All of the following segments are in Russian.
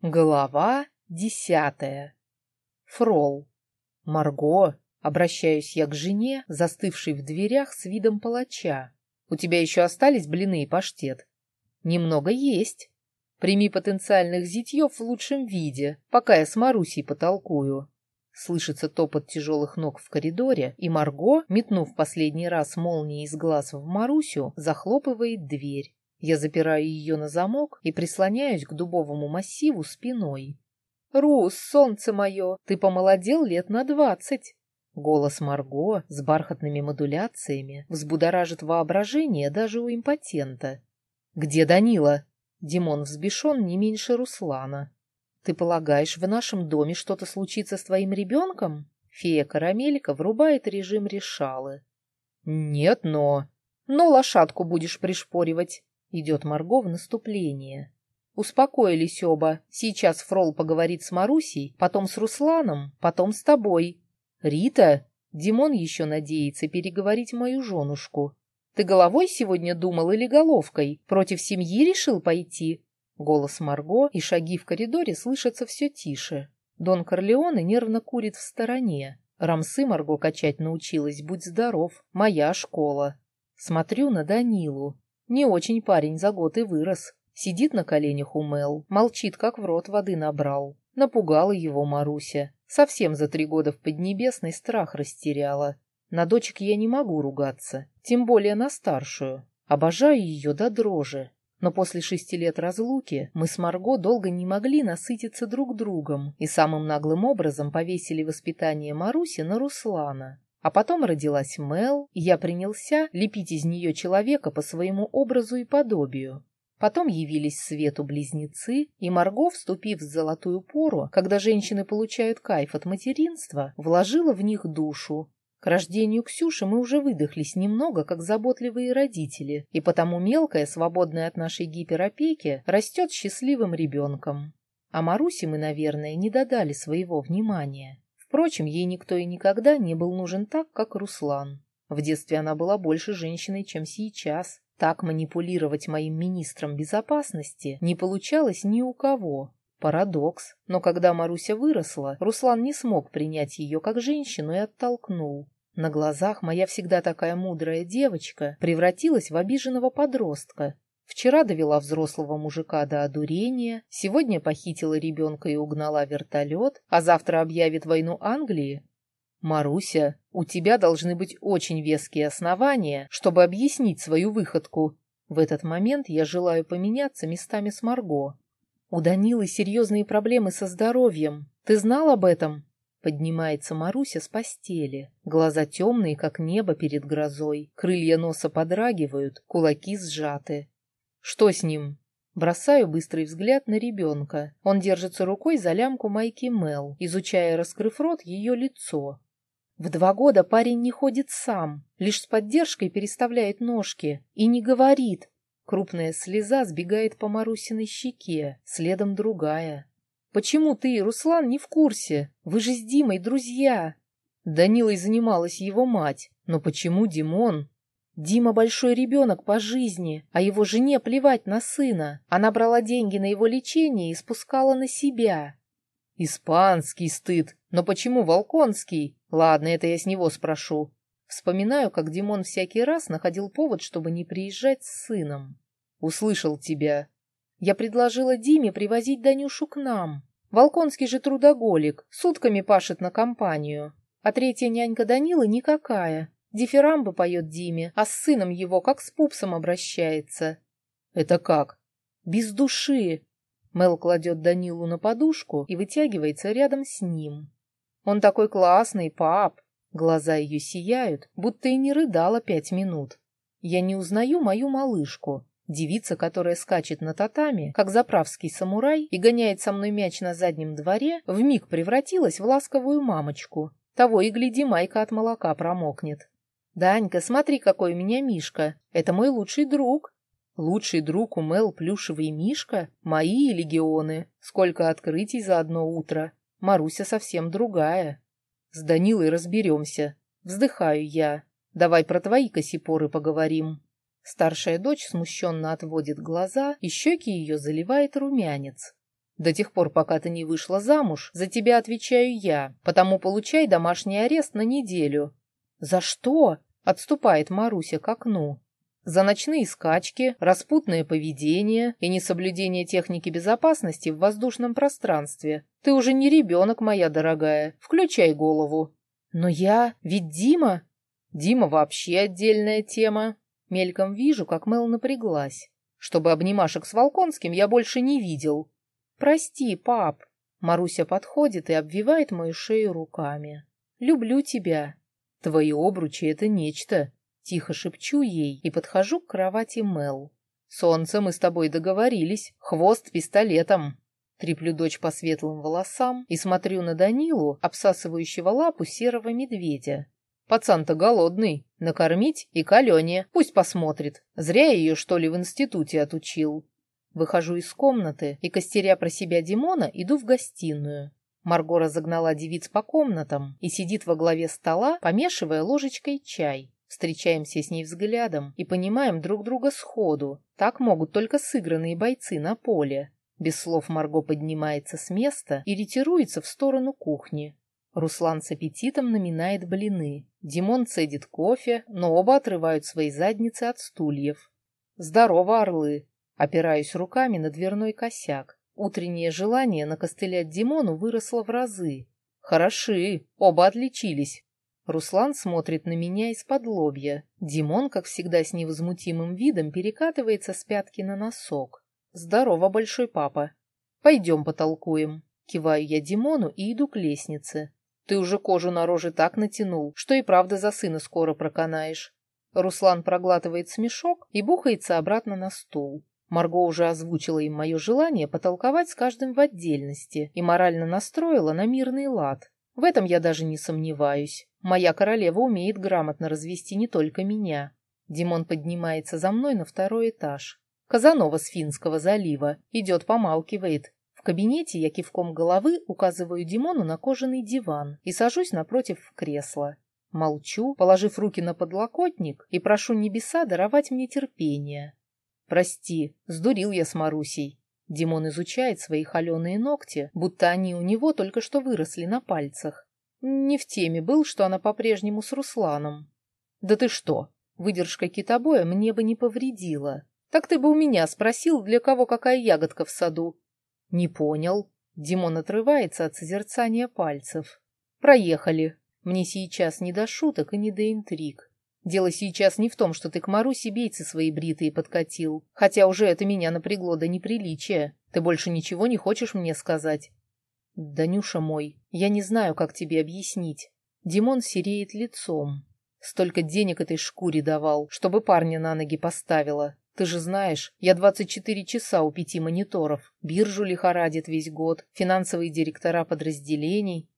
Глава десятая. Фрол. Марго, обращаюсь я к жене, застывшей в дверях с видом палача. У тебя еще остались блины и паштет? Немного есть. Прими потенциальных зятьев в лучшем виде, пока я с Марусей потолкую. Слышится топот тяжелых ног в коридоре, и Марго, метнув последний раз молнией из глаз в Марусю, захлопывает дверь. Я запираю ее на замок и прислоняюсь к дубовому массиву спиной. «Рус, солнце мое, ты помолодел лет на двадцать!» Голос Марго с бархатными модуляциями взбудоражит воображение даже у импотента. «Где Данила?» Димон взбешен не меньше Руслана. «Ты полагаешь, в нашем доме что-то случится с твоим ребенком?» Фея Карамелька врубает режим решалы. «Нет, но...» «Но лошадку будешь пришпоривать. Идет Марго в наступление. Успокоились оба. Сейчас Фрол поговорит с Марусей, потом с Русланом, потом с тобой. Рита? Димон еще надеется переговорить мою женушку. Ты головой сегодня думал или головкой? Против семьи решил пойти? Голос Марго и шаги в коридоре слышатся все тише. Дон Корлеоне нервно курит в стороне. Рамсы Марго качать научилась, будь здоров, моя школа. Смотрю на Данилу. Не очень парень за год и вырос. Сидит на коленях у Мел, молчит, как в рот воды набрал. Напугала его Маруся. Совсем за три года в Поднебесной страх растеряла. На дочек я не могу ругаться, тем более на старшую. Обожаю ее до дрожи. Но после шести лет разлуки мы с Марго долго не могли насытиться друг другом и самым наглым образом повесили воспитание Маруси на Руслана. А потом родилась Мел, и я принялся лепить из нее человека по своему образу и подобию. Потом явились свету близнецы, и Марго, вступив в золотую пору, когда женщины получают кайф от материнства, вложила в них душу. К рождению Ксюши мы уже выдохлись немного, как заботливые родители, и потому мелкая, свободная от нашей гиперопеки, растет счастливым ребенком. А Марусе мы, наверное, не додали своего внимания. Впрочем, ей никто и никогда не был нужен так, как Руслан. В детстве она была больше женщиной, чем сейчас. Так манипулировать моим министром безопасности не получалось ни у кого. Парадокс. Но когда Маруся выросла, Руслан не смог принять ее как женщину и оттолкнул. На глазах моя всегда такая мудрая девочка превратилась в обиженного подростка, Вчера довела взрослого мужика до одурения, сегодня похитила ребенка и угнала вертолет, а завтра объявит войну Англии. Маруся, у тебя должны быть очень веские основания, чтобы объяснить свою выходку. В этот момент я желаю поменяться местами с Марго. У Данилы серьезные проблемы со здоровьем. Ты знал об этом? Поднимается Маруся с постели. Глаза темные, как небо перед грозой. Крылья носа подрагивают, кулаки сжаты. Что с ним? Бросаю быстрый взгляд на ребенка. Он держится рукой за лямку майки Мел, изучая, раскрыв рот, ее лицо. В два года парень не ходит сам, лишь с поддержкой переставляет ножки и не говорит. Крупная слеза сбегает по Марусиной щеке, следом другая. «Почему ты Руслан не в курсе? Вы же с Димой друзья!» Данилой занималась его мать. Но почему Димон? Дима большой ребенок по жизни, а его жене плевать на сына. Она брала деньги на его лечение и спускала на себя. Испанский стыд. Но почему волконский? Ладно, это я с него спрошу. Вспоминаю, как Димон всякий раз находил повод, чтобы не приезжать с сыном. Услышал тебя. Я предложила Диме привозить Данюшу к нам. Волконский же трудоголик, сутками пашет на компанию. А третья нянька Данилы никакая, Дифирамбы поет Диме, а с сыном его как с пупсом обращается. Это как? Без души. Мел кладет Данилу на подушку и вытягивается рядом с ним. Он такой классный, пап. Глаза ее сияют, будто и не рыдала пять минут. Я не узнаю мою малышку. Девица, которая скачет на татами, как заправский самурай, и гоняет со мной мяч на заднем дворе, вмиг превратилась в ласковую мамочку. Того и гляди, майка от молока промокнет. «Данька, смотри, какой у меня Мишка. Это мой лучший друг». Лучший друг у Мел плюшевый Мишка? Мои легионы. Сколько открытий за одно утро. Маруся совсем другая. С Данилой разберемся. Вздыхаю я. Давай про твои косипоры поговорим. Старшая дочь смущенно отводит глаза, и щеки ее заливает румянец. До тех пор, пока ты не вышла замуж, за тебя отвечаю я, потому получай домашний арест на неделю». «За что?» — отступает Маруся к окну. «За ночные скачки, распутное поведение и несоблюдение техники безопасности в воздушном пространстве. Ты уже не ребенок, моя дорогая. Включай голову». «Но я... Ведь Дима...» «Дима вообще отдельная тема. Мельком вижу, как Мел напряглась. Чтобы обнимашек с Волконским я больше не видел. «Прости, пап!» Маруся подходит и обвивает мою шею руками. «Люблю тебя!» «Твои обручи — это нечто!» Тихо шепчу ей и подхожу к кровати Мел. «Солнце, мы с тобой договорились. Хвост пистолетом!» Треплю дочь по светлым волосам и смотрю на Данилу, обсасывающего лапу серого медведя. Пацан-то голодный. Накормить и к Пусть посмотрит. Зря ее, что ли, в институте отучил. Выхожу из комнаты и, костеря про себя Димона, иду в гостиную. Марго разогнала девиц по комнатам и сидит во главе стола, помешивая ложечкой чай. Встречаемся с ней взглядом и понимаем друг друга сходу. Так могут только сыгранные бойцы на поле. Без слов Марго поднимается с места и ретируется в сторону кухни. Руслан с аппетитом наминает блины. Димон цедит кофе, но оба отрывают свои задницы от стульев. «Здорово, орлы!» Опираюсь руками на дверной косяк. Утреннее желание накостылять Димону выросло в разы. Хороши, оба отличились. Руслан смотрит на меня из-под лобья. Димон, как всегда с невозмутимым видом, перекатывается с пятки на носок. «Здорово, большой папа. Пойдем потолкуем». Киваю я Димону и иду к лестнице. «Ты уже кожу на роже так натянул, что и правда за сына скоро проканаешь». Руслан проглатывает смешок и бухается обратно на стул. Марго уже озвучила им мое желание потолковать с каждым в отдельности и морально настроила на мирный лад. В этом я даже не сомневаюсь. Моя королева умеет грамотно развести не только меня. Димон поднимается за мной на второй этаж. Казанова с Финского залива. Идет, помалкивает. В кабинете я кивком головы указываю Димону на кожаный диван и сажусь напротив в кресло. Молчу, положив руки на подлокотник, и прошу небеса даровать мне терпение. «Прости, сдурил я с Марусей». Димон изучает свои холеные ногти, будто они у него только что выросли на пальцах. Не в теме был, что она по-прежнему с Русланом. «Да ты что, выдержка китобоя мне бы не повредила. Так ты бы у меня спросил, для кого какая ягодка в саду». «Не понял». Димон отрывается от созерцания пальцев. «Проехали. Мне сейчас не до шуток и не до интриг. Дело сейчас не в том, что ты к Марусе бейцы свои бритые подкатил, хотя уже это меня напрягло до неприличия. Ты больше ничего не хочешь мне сказать? Данюша мой, я не знаю, как тебе объяснить. Димон сереет лицом. Столько денег этой шкуре давал, чтобы парня на ноги поставила. Ты же знаешь, я 24 часа у пяти мониторов, биржу лихорадит весь год, финансовые директора подразделений.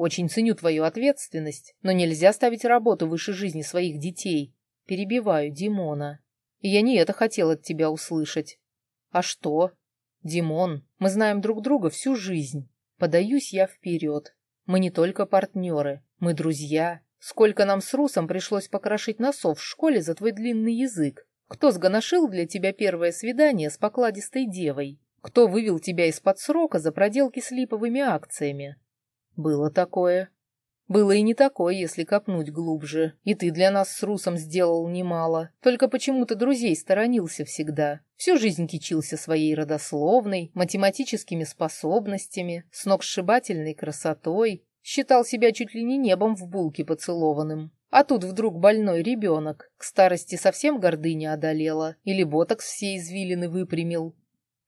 Очень ценю твою ответственность, но нельзя ставить работу выше жизни своих детей. Перебиваю Димона. И я не это хотел от тебя услышать. А что? Димон, мы знаем друг друга всю жизнь. Подаюсь я вперед. Мы не только партнеры, мы друзья. Сколько нам с Русом пришлось покрошить носов в школе за твой длинный язык. Кто сгоношил для тебя первое свидание с покладистой девой? Кто вывел тебя из-под срока за проделки с липовыми акциями? Было такое. Было и не такое, если копнуть глубже. И ты для нас с Русом сделал немало. Только почему-то друзей сторонился всегда. Всю жизнь кичился своей родословной, математическими способностями, сногсшибательной красотой. Считал себя чуть ли не небом в булке поцелованным. А тут вдруг больной ребенок. К старости совсем гордыня одолела. Или ботокс все извилины выпрямил.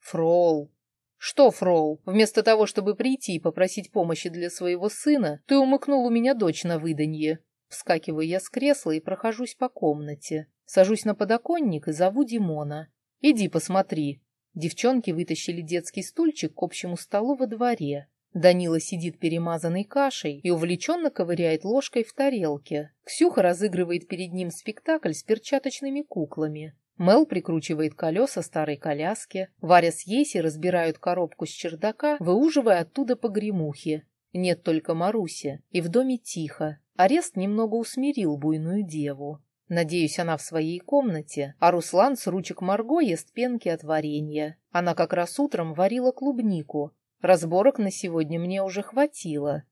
Фрол, «Что, Фроу, вместо того, чтобы прийти и попросить помощи для своего сына, ты умыкнул у меня дочь на выданье?» Вскакиваю я с кресла и прохожусь по комнате. Сажусь на подоконник и зову Димона. «Иди посмотри». Девчонки вытащили детский стульчик к общему столу во дворе. Данила сидит перемазанной кашей и увлеченно ковыряет ложкой в тарелке. Ксюха разыгрывает перед ним спектакль с перчаточными куклами. Мел прикручивает колеса старой коляски. Варя с Еси разбирают коробку с чердака, выуживая оттуда погремухи. Нет только Маруси, и в доме тихо. Арест немного усмирил буйную деву. Надеюсь, она в своей комнате, а Руслан с ручек Марго ест пенки от варенья. Она как раз утром варила клубнику. Разборок на сегодня мне уже хватило.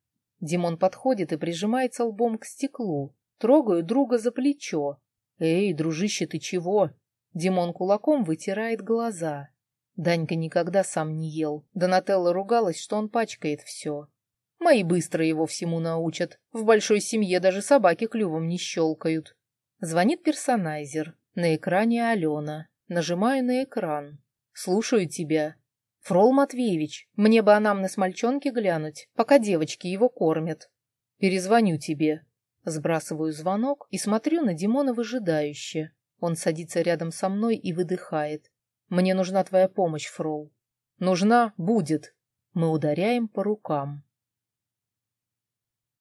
Димон подходит и прижимается лбом к стеклу. Трогаю друга за плечо. «Эй, дружище, ты чего?» Димон кулаком вытирает глаза. Данька никогда сам не ел. Донателла ругалась, что он пачкает все. Мои быстро его всему научат. В большой семье даже собаки клювом не щелкают. Звонит персонайзер. На экране Алена. Нажимаю на экран. Слушаю тебя. Фрол Матвеевич, мне бы анамнез мальчонки глянуть, пока девочки его кормят. Перезвоню тебе. Сбрасываю звонок и смотрю на Димона выжидающе. Он садится рядом со мной и выдыхает. Мне нужна твоя помощь, Фрол. Нужна будет. Мы ударяем по рукам.